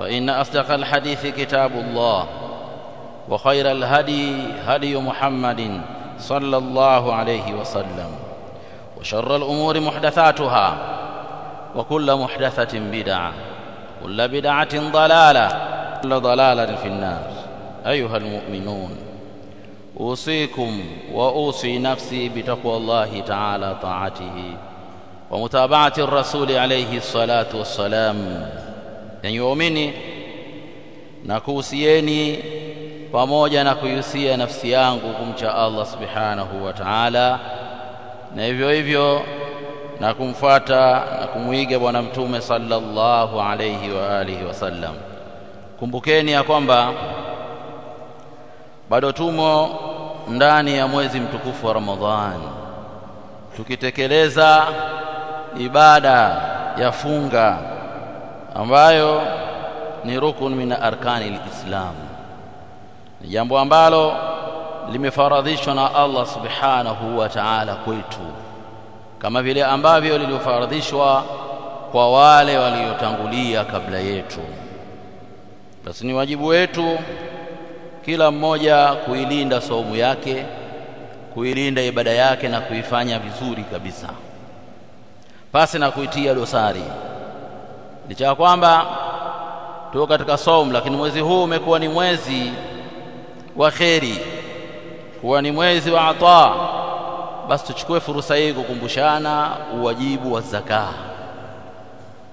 فإن أصدق الحديث كتاب الله وخير الهدي هدي محمد صلى الله عليه وسلم وشر الأمور محدثاتها وكل محدثة بدعة كل بدعة ضلالة كل ضلالة في النار. أيها المؤمنون أوصيكم وأوصي نفسي بتقوى الله تعالى طاعته ومتابعة الرسول عليه الصلاة والسلام yenye waumini na kuhusieni pamoja na kuihusia nafsi yangu kumcha Allah subhanahu wa ta'ala na hivyo hivyo na kumfuata na kumwiga bwana mtume sallallahu alayhi wa alihi wasallam kumbukeni ya kwamba bado tumo ndani ya mwezi mtukufu wa Ramadhani tukitekeleza ibada ya funga ambayo ni rukun min arkani alislam. Ni jambo ambalo limefaradhishwa na Allah subhanahu wa ta'ala kwetu kama vile ambavyo liliofaradhishwa kwa wale waliotangulia kabla yetu. Basi ni wajibu wetu kila mmoja kuilinda saumu yake kuilinda ibada yake na kuifanya vizuri kabisa. Pasi na kuitia dosari licha ya kwamba tuko katika saumu lakini mwezi huu umekuwa ni mwezi wa kheri kuwa ni mwezi wa ata. Basi tuchukue fursa hii kukumbushana uwajibu wa zaka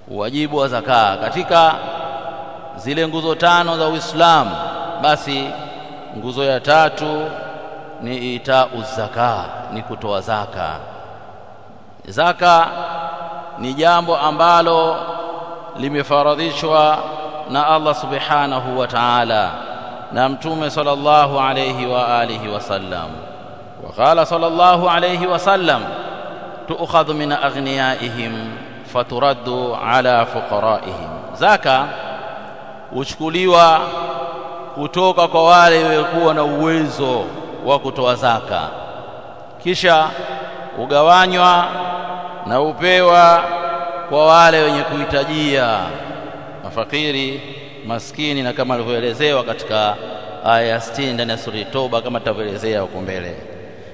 uwajibu wa zaka katika zile nguzo tano za Uislamu. Basi nguzo ya tatu ni ita uzaka ni kutoa zaka. Zaka ni jambo ambalo limefaradhishwa na Allah subhanahu wa ta'ala na mtume sallallahu alayhi wa alihi wasallam wa qala sallallahu alayhi wasallam tu'khadhu min aghniyaihim faturaddu ala fuqaraihim. Zaka huchukuliwa kutoka kwa wale waliokuwa na uwezo wa kutoa zaka. Kisha ugawanywa na upewa kwa wale wenye kuhitajia mafakiri maskini na kama alivyoelezewa katika aya 60 ndani ya sura Toba kama tutavyoelezea huko mbele.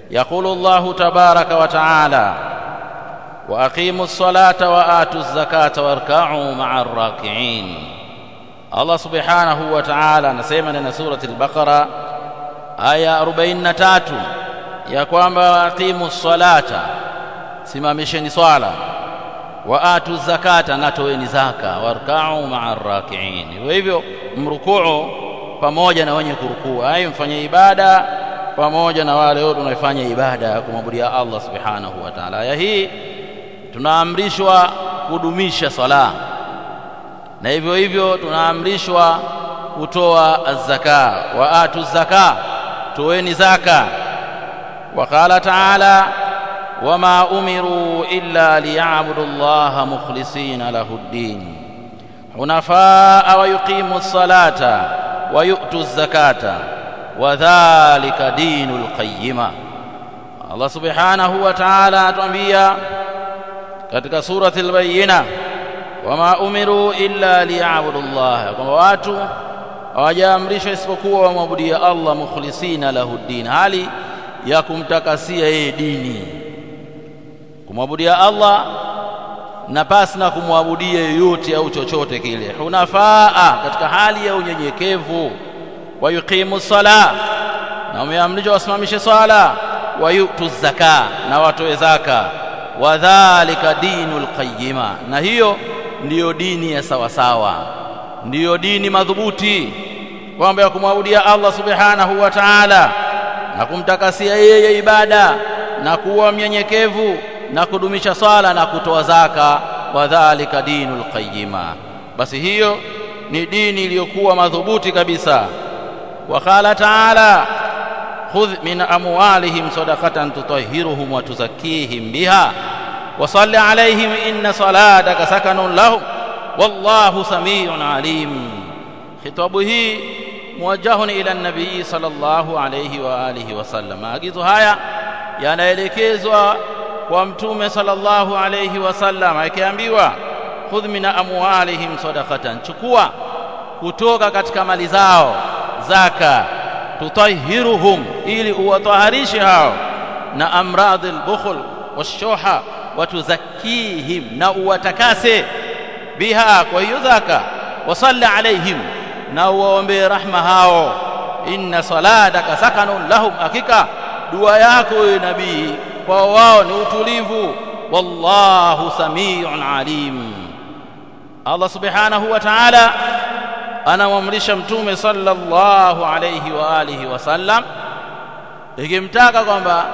Yaqulu Allahu tabaraka wa taala wa aqimu ssalata wa atu zakata warka'u ma'a rakiin Allah subhanahu wa ta'ala anasema ndani ya surati al-Baqara aya 43 ya kwamba aqimu ssalata simamisheni swala wa atu zakata na toeni zaka warkau maa rakiin. Kwa hivyo mrukuu pamoja na wenye kurukuu, hayo mfanye ibada pamoja na wale wote wanaofanya ibada ya kumwabudia Allah subhanahu wa taala. ya hii tunaamrishwa kudumisha sala na hivyo hivyo tunaamrishwa kutoa zaka wa atu zaka, toeni zaka. Wa qala taala وما امروا الا ليعبدوا الله مخلصين له الدين حنفاء ويقيموا الصلاه ويؤتوا الزكاه dhalika dinul qayyima Allah subhanahu wa ta'ala atuambia katika surati al-bayyina wama umiru illa liya'budu Allah kwamba watu hawajaamrishwa isipokuwa wamwabudia Allah mukhlisina lahu din hali ya kumtakasia yeye dini kumwabudia Allah na pasi na kumwabudia yoyote au chochote kile. Hunafaa katika hali ya unyenyekevu. Wa yuqimu sala na wameamrishwa wasimamishe swala. Wa yutu zaka na watoe zaka. Wadhalika dinul qayyima na hiyo ndiyo dini ya sawasawa. Ndiyo dini madhubuti. Kwamba ya kumwabudia Allah subhanahu wa ta'ala na kumtakasia yeye ibada na kuwa mnyenyekevu na kudumisha swala na kutoa zaka wa dhalika dinul qayyima. Basi hiyo ni dini iliyokuwa madhubuti kabisa. Wa qala ta'ala khudh min amwalihim sadaqatan tutahhiruhum wa tuzakkihim biha wa salli alayhim inna salataka sakanun lahum wallahu samiun alim. Khitabu hii muwajjahun ila nabii sallallahu alayhi wa alihi wasallam maagizo haya yanaelekezwa kwa mtume sallallahu alayhi wasallam akiambiwa khudh min amwalihim sadaqatan. Chukua kutoka katika mali zao zaka tutahhiruhum ili uwataharishe hao. Na amradhi bukhul washuha watuzakihim na uwatakase biha kwa hiyo zaka. Wasalli alaihim na uwaombee rahma hao. Inna salataka sakanun lahum hakika dua yako ewe nabii kwa wao ni utulivu. Wallahu samiun alim. Allah subhanahu wa ta'ala anamwamrisha mtume sallallahu alayhi wa alihi wasallam ikimtaka kwamba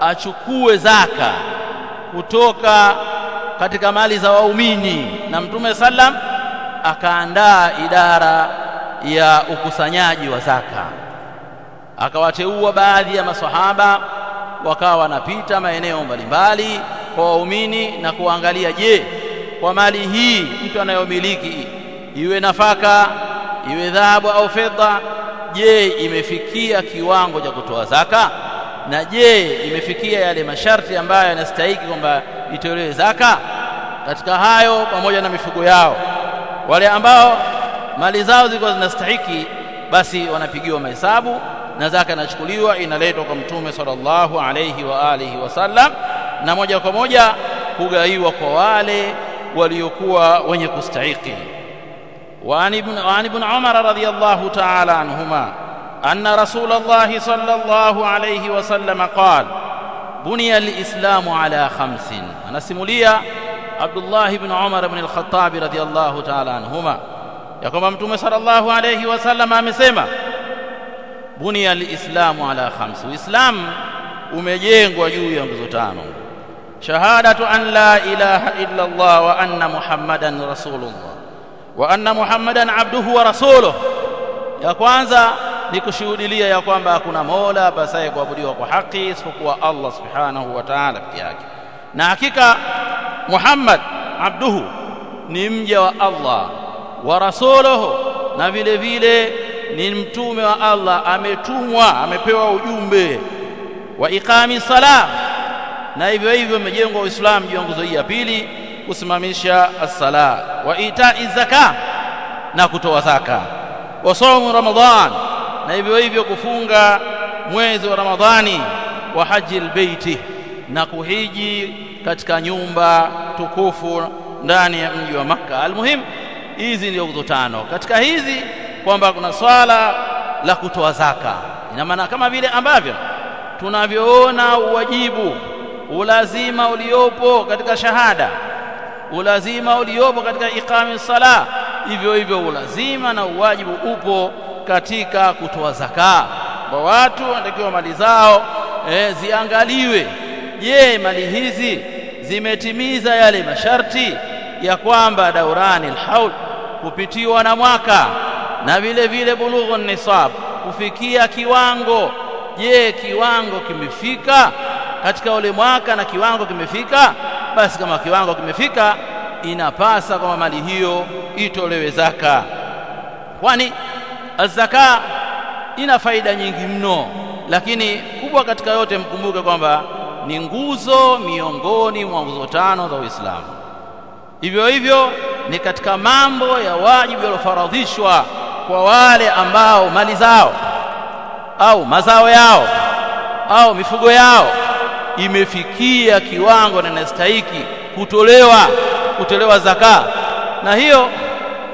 achukue zaka kutoka katika mali za waumini. Na mtume sallam akaandaa idara ya ukusanyaji wa zaka akawateua baadhi ya maswahaba wakawa wanapita maeneo mbalimbali kwa waumini na kuangalia je kwa mali hii mtu anayomiliki iwe nafaka iwe dhahabu au fedha je imefikia kiwango cha kutoa zaka? Na je imefikia yale masharti ambayo yanastahili kwamba itolewe zaka? Katika hayo pamoja na mifugo yao wale ambao mali zao zilikuwa zinastahiki basi wanapigiwa mahesabu na zaka inachukuliwa inaletwa kwa mtume sallallahu alayhi wa alihi wasallam na moja kwa moja kugaiwa kwa wale waliokuwa wenye kustahiki. وعن ابن, وعن ابن عمر رضي الله تعالى عنهما أن رسول الله صلى الله عليه وسلم قال بني الإسلام على خمس أنا سمولية عبد الله بن عمر بن الخطاب رضي الله تعالى عنهما يقوم متوم صلى الله عليه وسلم amesema bunia alislamu ala khamsi. Uislamu umejengwa juu ya nguzo tano. Shahadatu an la ilaha illa allah wa anna muhammadan rasulullah. Wa anna muhammadan abduhu wa rasuluh ya kwanza ni kushuhudilia ya kwamba hakuna mola basaye kuabudiwa kwa haki isipokuwa allah subhanahu wa ta'ala peke yake. Na hakika muhammad abduhu ni mja wa allah wa rasuluhu na vile vile ni mtume wa Allah ametumwa amepewa ujumbe. Wa iqami sala na hivyo hivyo umejengwa Uislamu juu nguzo hii ya pili kusimamisha as-sala wa itai zaka na kutoa zaka wa saumu ramadhan na hivyo hivyo kufunga mwezi wa ramadhani. Wa haji albayti na kuhiji katika nyumba tukufu ndani ya mji wa maka almuhim hizi ndio nguzo tano. Katika hizi kwamba kuna swala la kutoa zaka. Ina maana kama vile ambavyo tunavyoona uwajibu ulazima uliopo katika shahada ulazima uliopo katika iqami sala hivyo hivyo ulazima na uwajibu upo katika kutoa zaka. Kwa watu wanatakiwa mali zao e, ziangaliwe. Je mali hizi zimetimiza yale masharti ya kwamba daurani alhaul kupitiwa na mwaka na vile vile bulughu nisab kufikia kiwango. Je kiwango kimefika? Katika ule mwaka na kiwango kimefika? Basi kama kiwango kimefika inapasa kwamba mali hiyo itolewe zaka. Kwani zaka ina faida nyingi mno lakini kubwa katika yote mkumbuke kwamba ni nguzo miongoni mwa nguzo tano za Uislamu. Hivyo hivyo ni katika mambo ya wajibu yaliyofaradhishwa kwa wale ambao mali zao au mazao yao au mifugo yao imefikia kiwango na nastahiki kutolewa kutolewa zaka, na hiyo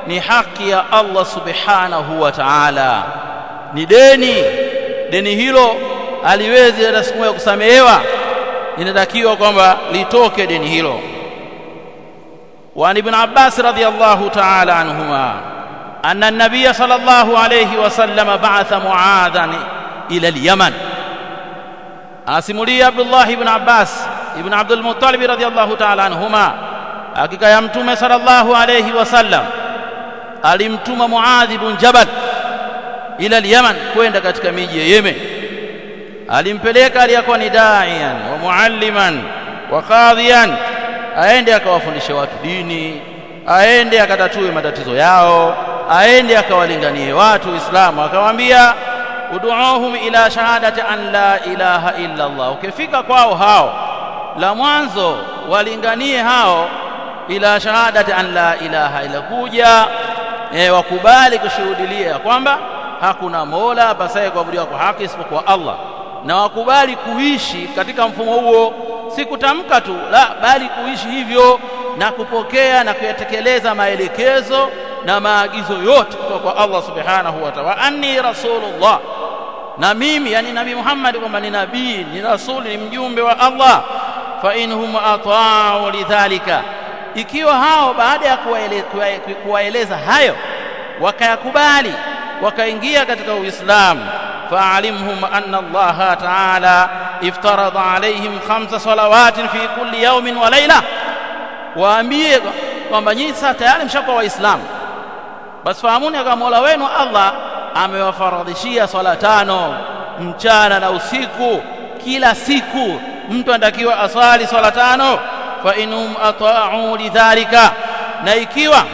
ni haki ya Allah subhanahu wa ta'ala, ni deni. Deni hilo haliwezi hata siku ya kusamehewa, inatakiwa kwamba litoke deni hilo. Wa ibn Abbas radhiyallahu ta'ala anhuma أن النبي صلى الله عليه وسلم بعث معاذا إلى اليمن asimulia Abdullah ibn Abbas ibn Abdul Muttalib radhiyallahu ta'ala anhuma hakika ya mtume sallallahu alayhi wasallam alimtuma Muadh ibn Jabal ila al-Yaman kwenda katika miji ya Yemen alimpeleka aliyakuwa ni da'iyan wa mualliman wa qadhiyan aende akawafundishe watu dini aende akatatue matatizo yao aende akawalinganie watu Uislamu akamwambia ud'uuhum ila shahadati an la ilaha illa Allah. Ukifika kwao hao la mwanzo walinganie hao ila shahadati an la ilaha illa kuja e, wakubali kushuhudilia kwamba hakuna mola apasaye kuabudiwa kwa haki isipokuwa Allah na wakubali kuishi katika mfumo huo. Si kutamka tu la bali kuishi hivyo na kupokea na kuyatekeleza maelekezo na maagizo yote kutoka kwa Allah subhanahu wa ta'ala. Anni rasulullah. Na mimi yani nabii Muhammad kwamba ni nabii ni rasuli ni mjumbe wa Allah. Fa inhum ata'u lidhalika. Ikiwa hao baada ya kuwaeleza hayo wakayakubali wakaingia katika Uislamu fa'alimhum anna Allah ta'ala iftarada alayhim khamsa salawatin fi kulli yawmin wa layla. Waambie kwamba nyinyi sasa tayari mshakuwa waislamu basi fahamuni kama Mola wenu Allah amewafaradhishia swala tano mchana na usiku kila siku. Mtu anatakiwa aswali swala tano. Fa inhum ata'u lidhalika. Na ikiwa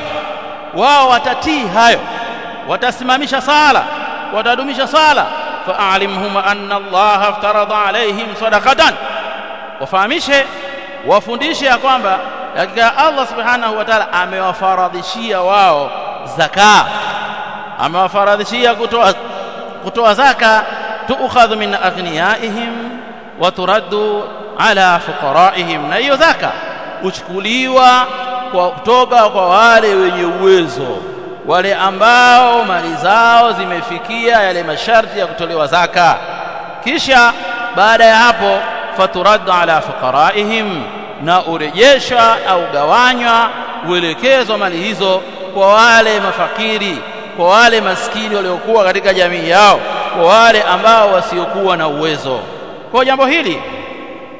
wao watatii hayo watasimamisha sala watadumisha sala fa'alimhum anna Allah aftaradha alaihim sadaqatan. Wafahamishe wafundishe ya kwamba hakika Allah subhanahu wa ta'ala amewafaradhishia wao zaka. Amewafaradhishia kutoa kutoa zaka. Tuukhadhu min aghniyaihim wa turaddu ala fuqaraihim. Na hiyo zaka uchukuliwa kwa kutoka kwa wale wenye uwezo. Wale ambao mali zao zimefikia yale masharti ya kutolewa zaka. Kisha baada ya hapo faturaddu ala fuqaraihim. Na urejeshwa au gawanywa uelekezwa mali hizo kwa wale mafakiri kwa wale maskini waliokuwa katika jamii yao kwa wale ambao wasiokuwa na uwezo kwa jambo hili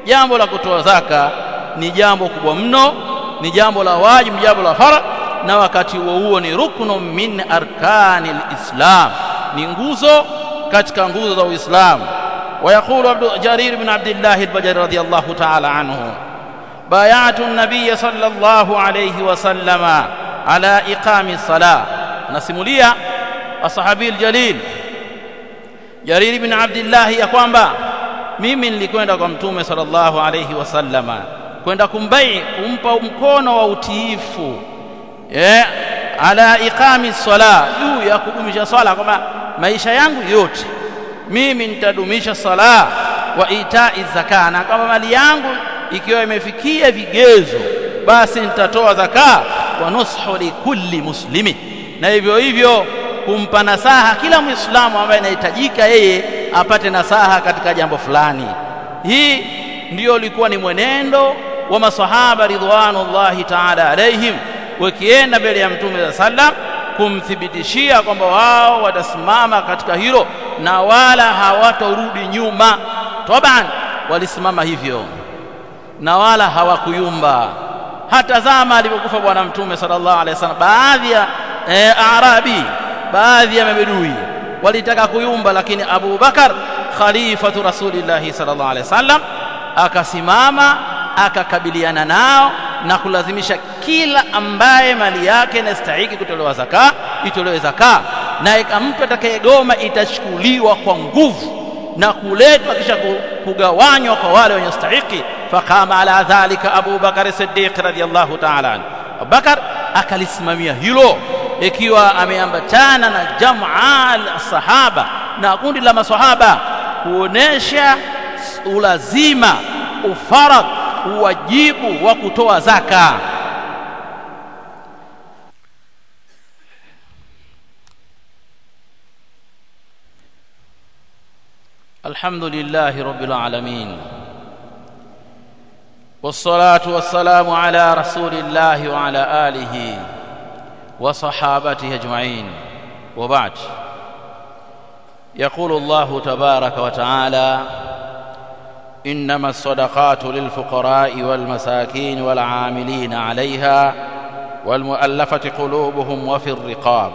jambo la kutoa zaka ni jambo kubwa mno ni jambo la wajibu jambo la fara na wakati huo huo ni ruknu min arkani lislam ni nguzo katika nguzo za uislamu ويقول عبد جرير بن عبد الله البجري رضي الله تعالى عنه بايعت النبي صلى الله عليه وسلم ala iqami salah. Nasimulia ashabi aljalil. Jarir ibn abdullah ya kwamba mimi nilikwenda kwa mtume sallallahu alayhi wasallama kwenda kumbai kumpa mkono wa utiifu eh ala iqami salah juu ya kudumisha swala kwamba maisha yangu yote mimi nitadumisha sala wa itai zaka na kwamba mali yangu ikiwa imefikia vigezo basi nitatoa zaka wa nushu likulli muslimin. Na hivyo hivyo kumpa nasaha kila muislamu ambaye anahitajika yeye apate nasaha katika jambo fulani. Hii ndiyo ilikuwa ni mwenendo wa masahaba ridwanullahi ta'ala alaihim wakienda mbele ya mtume za sallam kumthibitishia kwamba wao watasimama katika hilo na wala hawatorudi nyuma. Taban walisimama hivyo na wala hawakuyumba hata zama alipokufa bwana mtume sallallahu alaihi wasallam. Baadhi ya e, arabi baadhi ya mabedui walitaka kuyumba lakini Abu Bakar khalifatu rasulillahi sallallahu alaihi wasallam akasimama akakabiliana nao na kulazimisha kila ambaye mali yake inastahili kutolewa zaka itolewe zaka. Na mtu atakayegoma itachukuliwa kwa nguvu na kuletwa kisha kugawanywa kwa wale wenye stahiki فقام على ذلك أبو بكر الصديق رضي الله تعالى عنه. بكر أكل اسمه هيلو. إكيوا أميام بتانا جمع الصحابة. نقول لما صحابة. ونشا ولزيما وفرض. واجب وكتوى زكاة. الحمد لله رب العالمين. والصلاة والسلام على رسول الله وعلى آله وصحابته أجمعين. وبعد. يقول الله تبارك وتعالى إنما الصدقات للفقراء والمساكين والعاملين عليها والمؤلفة قلوبهم وفي الرقاب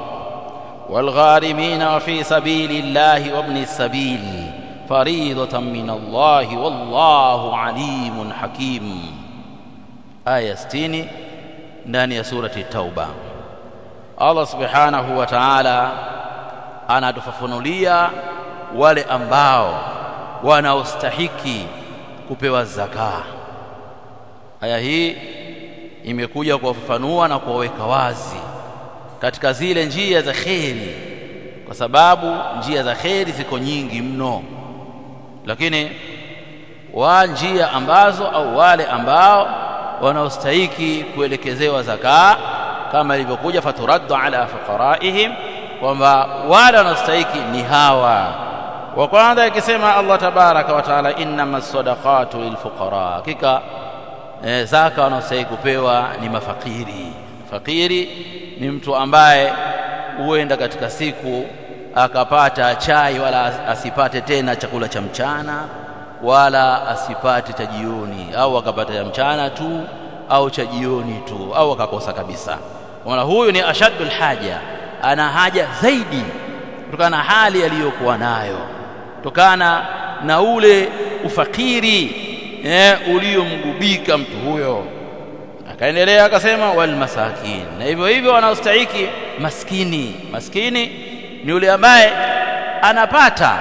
والغارمين وفي سبيل الله وابن السبيل. faridatan min Allah wallahu alimun hakim, aya 60 ndani ya surati Tauba. Allah subhanahu wa ta'ala anatufafunulia wale ambao wanaostahiki kupewa zakaa. Aya hii imekuja kuwafafanua na kuwaweka wazi katika zile njia za kheri, kwa sababu njia za kheri ziko nyingi mno lakini wa njia ambazo au wale ambao wanaostahiki kuelekezewa zaka kama ilivyokuja faturaddu ala fuqaraihim kwamba wale wanaostahiki ni hawa. Wa kwanza ikisema Allah tabaraka wa taala innama sadaqatu lilfuqara hakika e, zaka wanaostahiki kupewa ni mafakiri. Fakiri ni mtu ambaye huenda katika siku akapata chai wala asipate tena chakula cha mchana wala asipate cha jioni. Au akapata cha mchana tu au cha jioni tu au akakosa kabisa. Maana huyu ni ashaddul haja. Ana haja zaidi kutokana na hali aliyokuwa nayo kutokana na ule ufakiri eh, uliomgubika mtu huyo. Akaendelea akasema wal masakin. Na hivyo hivyo wanaostahiki maskini. Maskini ni yule ambaye anapata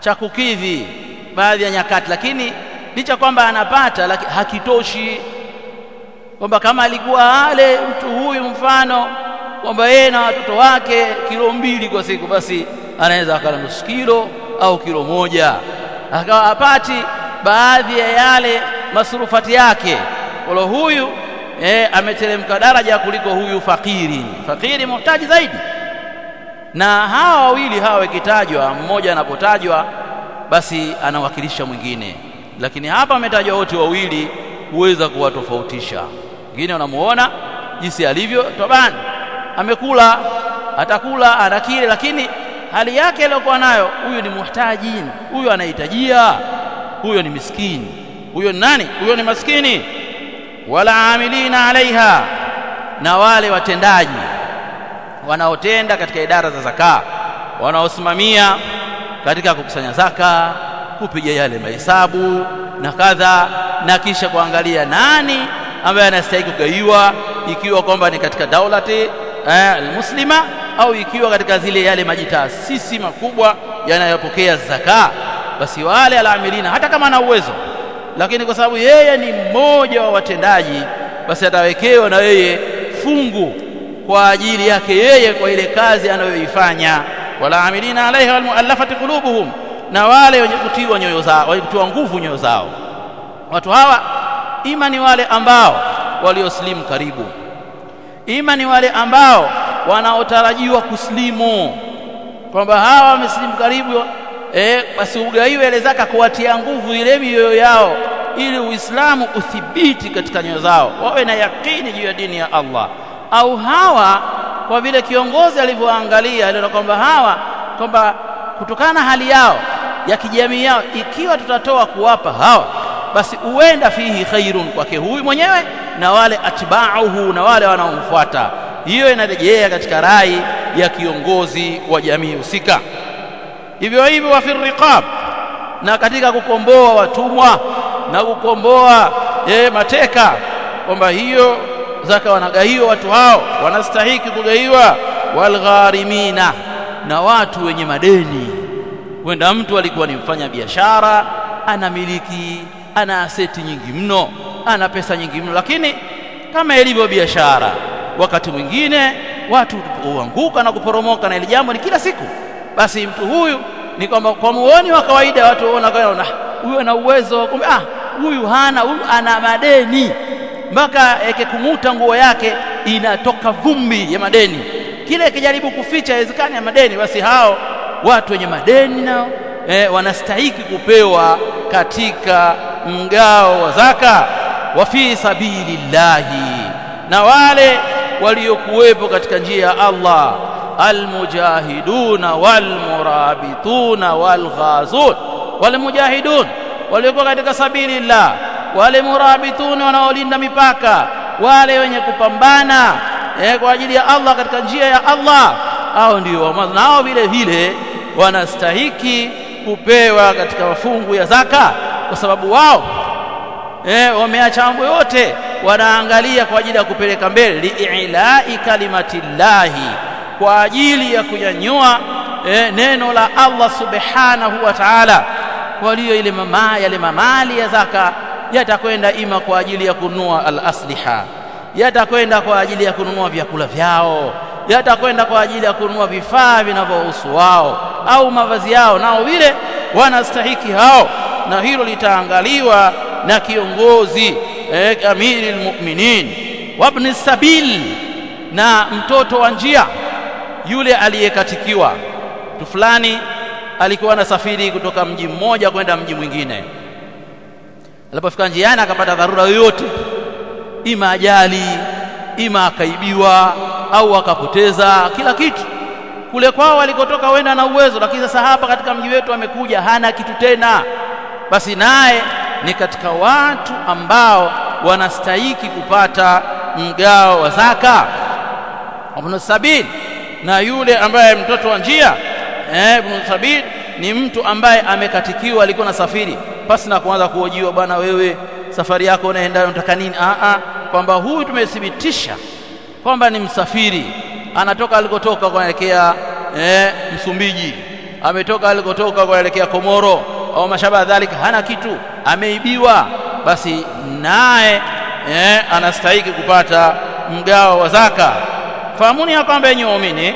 cha kukidhi baadhi ya nyakati lakini licha kwamba anapata lakini hakitoshi. Kwamba kama alikuwa ale mtu huyu mfano kwamba yeye na watoto wake kilo mbili kwa siku basi anaweza akala nusu kilo au kilo moja. Akawa apati baadhi ya yale masurufati yake. Wala huyu eh, ameteremka daraja kuliko huyu fakiri. Fakiri muhtaji zaidi na hawa wawili hawa ikitajwa mmoja anapotajwa basi anawakilisha mwingine. Lakini hapa ametajwa wote wawili huweza kuwatofautisha. Wengine wanamuona jinsi alivyo toban amekula atakula anakile lakini hali yake aliyokuwa nayo huyu ni muhtaji huyu anahitajia huyo ni miskini huyo ni nani? Huyo ni maskini. Wala amilina alaiha na wale watendaji wanaotenda katika idara za zaka wanaosimamia katika kukusanya zaka kupiga yale mahesabu na kadha na kisha kuangalia nani ambaye anastahili kugaiwa ikiwa kwamba ni katika daulati eh, muslima au ikiwa katika zile yale majitaasisi makubwa yanayopokea zaka. Basi wale alamilina hata kama ana uwezo lakini kwa sababu yeye ni mmoja wa watendaji basi atawekewa na yeye fungu kwa ajili yake yeye kwa ile kazi anayoifanya. Wala amilina alaiha walmuallafati qulubuhum na wale wenye kutiwa nyoyo zao wenye kutiwa nguvu nyoyo zao. Watu hawa ima ni wale ambao walioslimu karibu. Ima ni wale ambao wanaotarajiwa kuslimu. Kwamba hawa wameslimu karibu eh basi ugaiwe ile zaka kuwatia nguvu ile mioyo yao ili uislamu uthibiti katika nyoyo zao. Wawe na yakini juu ya dini ya Allah au hawa kwa vile kiongozi alivyoangalia aliona kwamba hawa kwamba kutokana na hali yao ya kijamii yao ikiwa tutatoa kuwapa hawa basi huenda fihi khairun kwake huyu mwenyewe na wale atibauhu na wale wanaomfuata. Hiyo inarejea katika rai ya kiongozi wa jamii husika. Hivyo hivyo wa firriqab na katika kukomboa watumwa na kukomboa e, mateka kwamba hiyo zaka wanagaiwa watu hao wanastahiki kugaiwa. Walgharimina na watu wenye madeni. Wenda mtu alikuwa ni mfanya biashara anamiliki ana aseti nyingi mno ana pesa nyingi mno lakini kama ilivyo biashara wakati mwingine watu huanguka na kuporomoka na ile jambo ni kila siku. Basi mtu huyu ni kwamba kwa muoni wa kawaida watu waona kana huyu ana uwezo kumbe ah huyu hana huyu ana madeni mpaka ekekumuta nguo yake inatoka vumbi ya madeni. Kile akijaribu kuficha haiwezekani ya madeni basi hao watu wenye madeni nao eh, wanastahiki kupewa katika mgao wa zaka. Wa fi sabilillahi na wale waliokuwepo katika njia ya Allah almujahiduna walmurabituna walghazun walmujahidun waliokuwa katika sabilillah wale murabituni wanaolinda mipaka wale wenye kupambana eh, kwa ajili ya Allah katika njia ya Allah hao ndio nao vile vile wanastahiki kupewa katika mafungu ya zaka kwa sababu wao eh, wameacha mambo yote wanaangalia kwa ajili ya kupeleka mbele liilai kalimatillahi kwa ajili ya kunyanyua eh, neno la Allah subhanahu wa ta'ala walio ile mama yale mamali ya zaka yatakwenda ima kwa ajili ya kununua al-asliha. Yatakwenda kwa ajili ya kununua vyakula vyao. Yatakwenda kwa ajili ya kununua vifaa vinavyohusu wao au mavazi yao nao vile wanastahiki hao. Na hilo litaangaliwa na kiongozi eh, amiri almu'minin wabni sabil na mtoto wa njia yule aliyekatikiwa. Tu fulani alikuwa anasafiri kutoka mji mmoja kwenda mji mwingine alipofika njiani akapata dharura yoyote. Ima ajali ima akaibiwa au akapoteza kila kitu. Kule kwao walikotoka wenda na uwezo lakini sasa hapa katika mji wetu amekuja hana kitu tena. Basi naye ni katika watu ambao wanastahiki kupata mgao wa zaka. Ibn sabil na yule ambaye mtoto wa njia eh ibn sabil ni mtu ambaye amekatikiwa alikuwa na safiri pasi na kuanza kuojiwa bwana wewe safari yako unaenda unataka nini? A a kwamba huyu tumethibitisha kwamba ni msafiri. Anatoka alikotoka kuelekea eh, Msumbiji. Ametoka alikotoka kuelekea Komoro. Au mashaba dhalika hana kitu. Ameibiwa. Basi naye eh, anastahili kupata mgao wa zaka. Fahamuni ya kwamba yenye waumini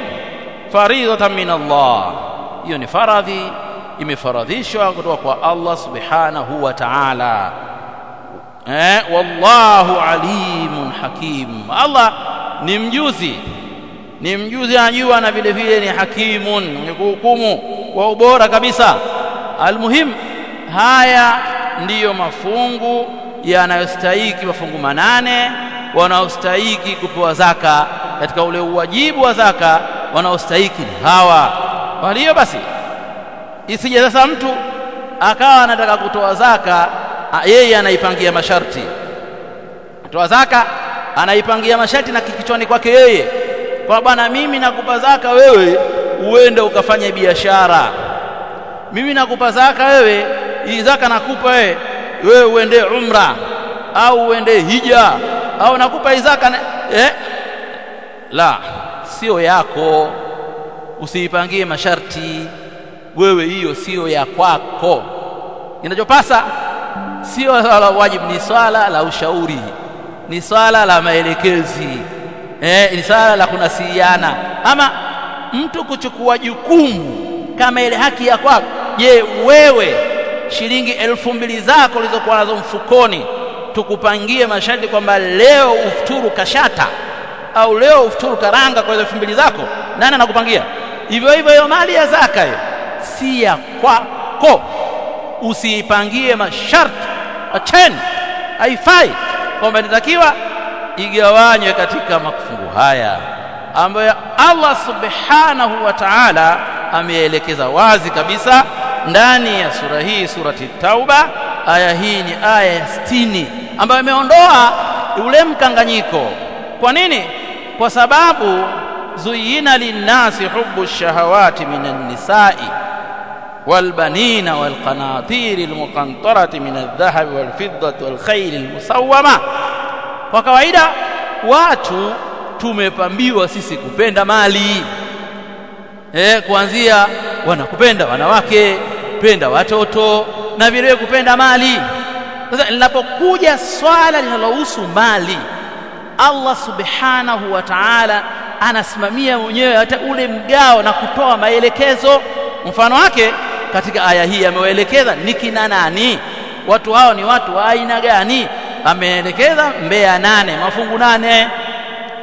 faridhatan min Allah hiyo ni faradhi imefaradhishwa kutoka kwa Allah subhanahu wa ta'ala. Eh, wallahu alimun hakim. Allah ni mjuzi. Ni mjuzi anajua na vile vile ni hakimun ni kuhukumu kwa ubora kabisa. Almuhim haya ndiyo mafungu yanayostahiki mafungu manane wanaostahiki kupewa zaka. Katika ule uwajibu wa zaka wanaostahiki hawa. Walio basi isije sasa mtu akawa anataka kutoa zaka yeye anaipangia masharti. Toa zaka anaipangia masharti na kikichwani kwake yeye. Kwa bwana mimi nakupa zaka wewe uende ukafanye biashara. Mimi nakupa zaka wewe hii zaka nakupa wewe wewe uende umra au uende hija au nakupa hii zaka eh? La sio yako. Usiipangie masharti wewe hiyo sio ya kwako. Inachopasa sio la wajibu ni swala la ushauri ni swala la maelekezi eh, ni swala la kunasihiana ama mtu kuchukua jukumu kama ile haki ya kwako. Je wewe shilingi elfu mbili zako ulizokuwa nazo mfukoni tukupangie masharti kwamba leo ufuturu kashata au leo ufuturu karanga kwa elfu mbili zako? Nani anakupangia? Hivyo hivyo hiyo mali ya zaka hiyo si kwako. Usiipangie masharti. Acheni. Haifai. Kwamba inatakiwa igawanywe katika makufungu haya ambayo Allah subhanahu wa ta'ala ameelekeza wazi kabisa ndani ya sura hii surati Tauba. Aya hii ni aya ya 60 ambayo imeondoa ule mkanganyiko. Kwa nini? Kwa sababu zuyina linnasi hubbu shahawati minan nisa'i والبنين والقناطير المقنطرة من الذهب والفضة والخيل المسومة kwa kawaida watu tumepambiwa sisi kupenda mali eh, kuanzia wanakupenda wanawake, kupenda watoto na vile kupenda mali. Sasa linapokuja swala linalohusu mali, Allah subhanahu wa ta'ala anasimamia mwenyewe hata ule mgao na kutoa maelekezo. Mfano wake katika aya hii amewaelekeza ni kina nani, watu hao ni watu wa aina gani. Ameelekeza mbea nane, mafungu nane,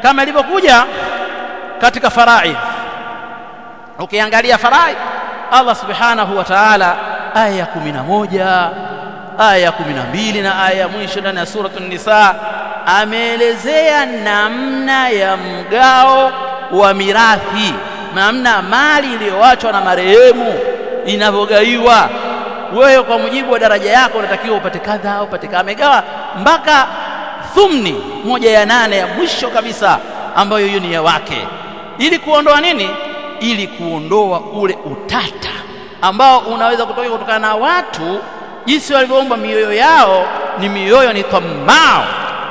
kama ilivyokuja katika farai. Ukiangalia farai Allah subhanahu wa ta'ala aya ya kumi na moja aya ya kumi na mbili na aya ya mwisho ndani ya suratul Nisa ameelezea namna ya mgao wa mirathi, namna mali iliyoachwa na marehemu inavyogaiwa. Wewe kwa mujibu wa daraja yako unatakiwa upate kadha, upate kadha. Amegawa mpaka thumni moja ya nane ya mwisho kabisa, ambayo hiyo ni ya wake, ili kuondoa nini? Ili kuondoa ule utata ambao unaweza kutoka kutokana na watu jinsi walivyoomba mioyo yao ni mioyo ni tamaa,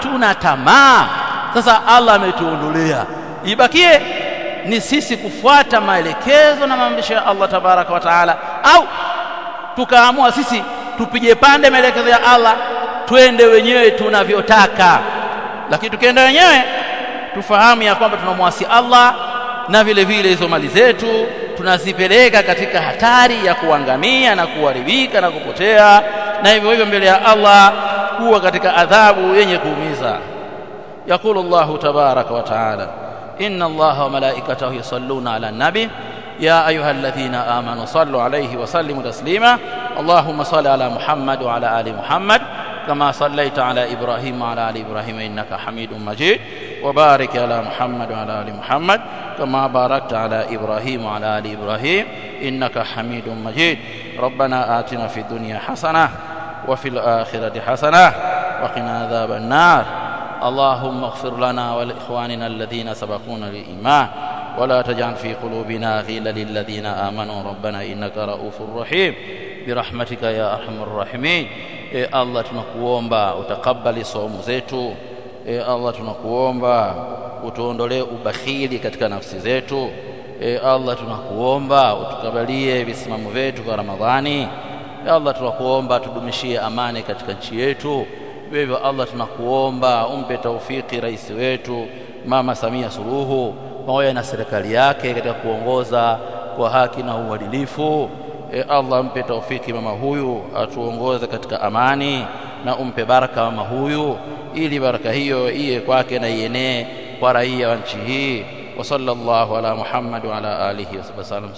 tuna tamaa. Sasa Allah ametuondolea, ibakie ni sisi kufuata maelekezo na maamrisho ya Allah tabaraka wa taala, au tukaamua sisi tupige pande maelekezo ya Allah twende wenyewe tunavyotaka. Lakini tukienda wenyewe tufahamu ya kwamba tunamwasi Allah na vile vile hizo mali zetu tunazipeleka katika hatari ya kuangamia na kuharibika na kupotea, na hivyo hivyo mbele ya Allah kuwa katika adhabu yenye kuumiza. Yakulu Allahu tabaraka wa taala, malaikatahu yusalluna ala nabi ya ayuha alladhina amanu sallu alayhi wa sallimu taslima allahumma salli ala Muhammad wa ala ali Muhammad كما صليت على إبراهيم وعلى آل إبراهيم إنك حميد مجيد. وبارك على محمد وعلى آل محمد كما باركت على إبراهيم وعلى آل إبراهيم إنك حميد مجيد. ربنا آتنا في الدنيا حسنة وفي الآخرة حسنة وقنا عذاب النار. اللهم اغفر لنا ولإخواننا الذين سبقونا بالإيمان ولا تجعل في قلوبنا غيلا للذين آمنوا. ربنا إنك رؤوف رحيم. برحمتك يا أرحم الراحمين. يا الله تنقومبا وتقبل صوم زيتو. يا الله تنقومبا وتوندولي أبخيلي كاتكا نفس زيتو. يا الله تنقومبا وتقبلي بسمام فيتو رمضاني يا الله تنقومبا تدمشي أماني كتك نشيتو. Hivyo Allah tunakuomba umpe taufiki rais wetu Mama Samia Suluhu pamoja na serikali yake katika kuongoza kwa haki na uadilifu. E Allah mpe taufiki mama huyu atuongoze katika amani na umpe baraka mama huyu ili baraka hiyo iye kwake na ienee kwa raia wa nchi hii. Wa sallallahu ala Muhammad wa ala alihi wa sallam